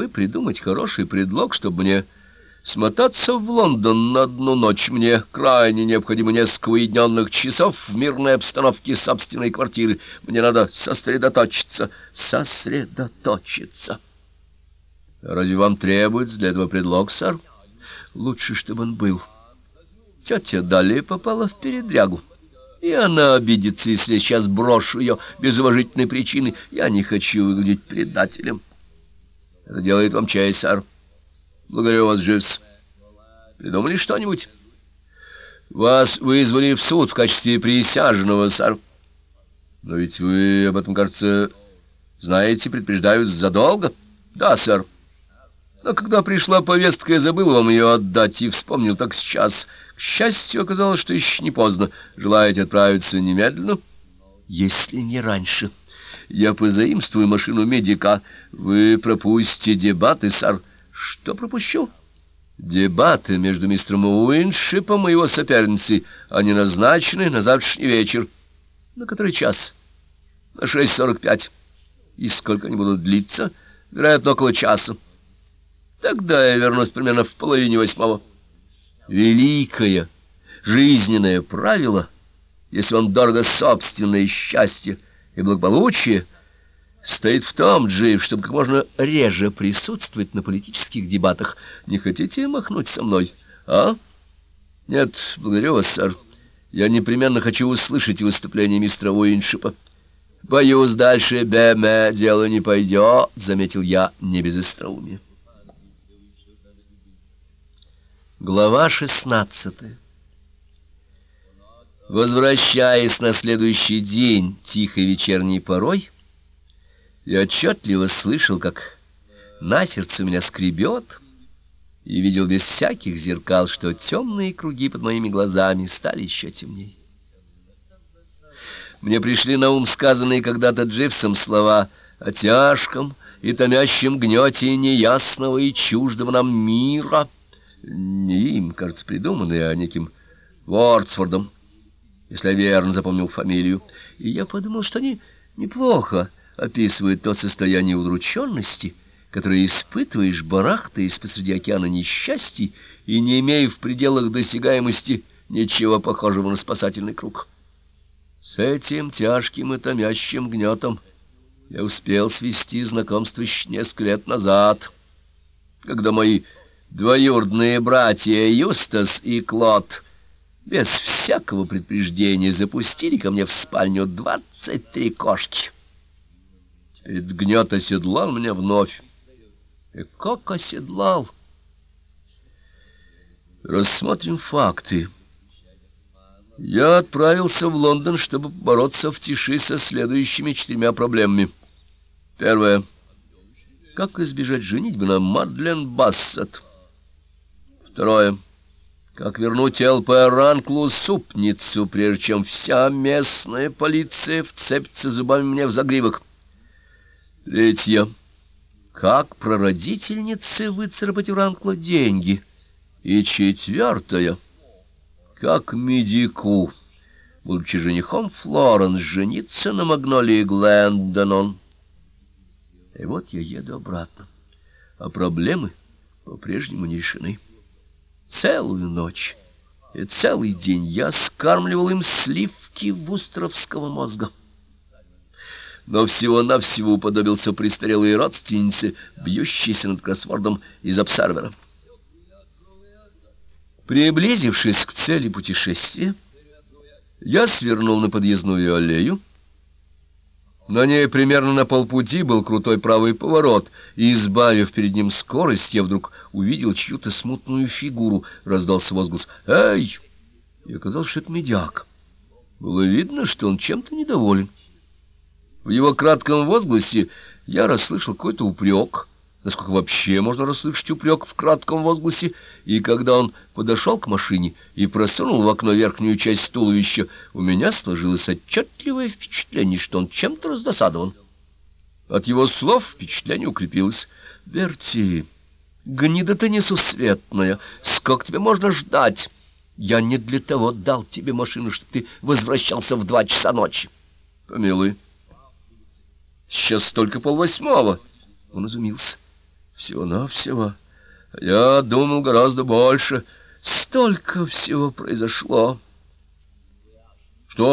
вы придумать хороший предлог, чтобы мне смотаться в Лондон на одну ночь? Мне крайне необходимо несколько уединенных часов в мирной обстановке собственной квартиры. Мне надо сосредоточиться, сосредоточиться. Разве вам требуется для этого предлог, сэр? Лучше, чтобы он был. Тетя далее попала в передрягу. И она обидится, если сейчас брошу ее без уважительной причины. Я не хочу выглядеть предателем. Это делает вам честь, сэр. Благодарю вас, Дживс. Придумали что-нибудь? Вас вызвали в суд в качестве присяжного, сэр. Но ведь вы об этом, кажется, знаете, предупреждают задолго. Да, сэр. Но когда пришла повестка, я забыл вам ее отдать и вспомнил так сейчас. К счастью, оказалось, что еще не поздно. Желаете отправиться немедленно? Если не раньше. Я позаимствую машину медика. Вы пропустите дебаты, сэр. Что пропущу? Дебаты между мистером Уиншипом и его соперницей. Они назначены на завтрашний вечер. На который час? На шесть сорок пять. И сколько они будут длиться? Вероятно, около часа. Тогда я вернусь примерно в половине восьмого. Великое жизненное правило, если вам дорого собственное счастье и благополучие, стоит в том, Джейв, чтобы как можно реже присутствовать на политических дебатах. Не хотите махнуть со мной, а? Нет, благодарю вас, сэр. Я непременно хочу услышать выступление мистера Уиншипа. Боюсь, дальше Беме дело не пойдет, — заметил я не без остроумия. Глава шестнадцатая Возвращаясь на следующий день тихой вечерней порой, я отчетливо слышал, как на сердце меня скребет, и видел без всяких зеркал, что темные круги под моими глазами стали еще темнее. Мне пришли на ум сказанные когда-то Дживсом слова о тяжком и томящем гнете неясного и чуждого нам мира — не им, кажется, придуманные, а неким Вордсфордом, если я верно запомнил фамилию. И я подумал, что они неплохо описывают то состояние удрученности, которое испытываешь, барахтаясь посреди океана несчастий и не имея в пределах досягаемости ничего похожего на спасательный круг. С этим тяжким и томящим гнетом я успел свести знакомство еще несколько лет назад, когда мои двоюродные братья Юстас и Клод без всякого предупреждения запустили ко мне в спальню двадцать три кошки. Теперь гнет оседлал меня вновь. И как оседлал? Рассмотрим факты. Я отправился в Лондон, чтобы бороться в тиши со следующими четырьмя проблемами. Первое. Как избежать женитьбы на Мадлен Бассет? Второе. Как вернуть ЛП Ранклу супницу, прежде чем вся местная полиция вцепится зубами мне в загривок. Третье. Как прародительнице выцарапать у Ранкла деньги? И четвертое. Как медику, будучи женихом Флоренс, жениться на Магнолии Глендонон. И вот я еду обратно, а проблемы по-прежнему не решены. Целую ночь и целый день я скармливал им сливки вустровского мозга. Но всего-навсего уподобился престарелой родственнице, бьющейся над кроссвордом из обсервера. Приблизившись к цели путешествия, я свернул на подъездную аллею, на ней примерно на полпути был крутой правый поворот, и, избавив перед ним скорость, я вдруг увидел чью-то смутную фигуру. Раздался возглас «Эй!» И оказалось, что это медяк. Было видно, что он чем-то недоволен. В его кратком возгласе я расслышал какой-то упрек — насколько вообще можно расслышать упрек в кратком возгласе, и когда он подошел к машине и просунул в окно верхнюю часть туловища, у меня сложилось отчетливое впечатление, что он чем-то раздосадован. От его слов впечатление укрепилось. «Берти, гнида ты несусветная, сколько тебе можно ждать? Я не для того дал тебе машину, чтобы ты возвращался в два часа ночи». «Помилуй, сейчас только полвосьмого». Он изумился. Всего-навсего. Я думал гораздо больше. Столько всего произошло. Что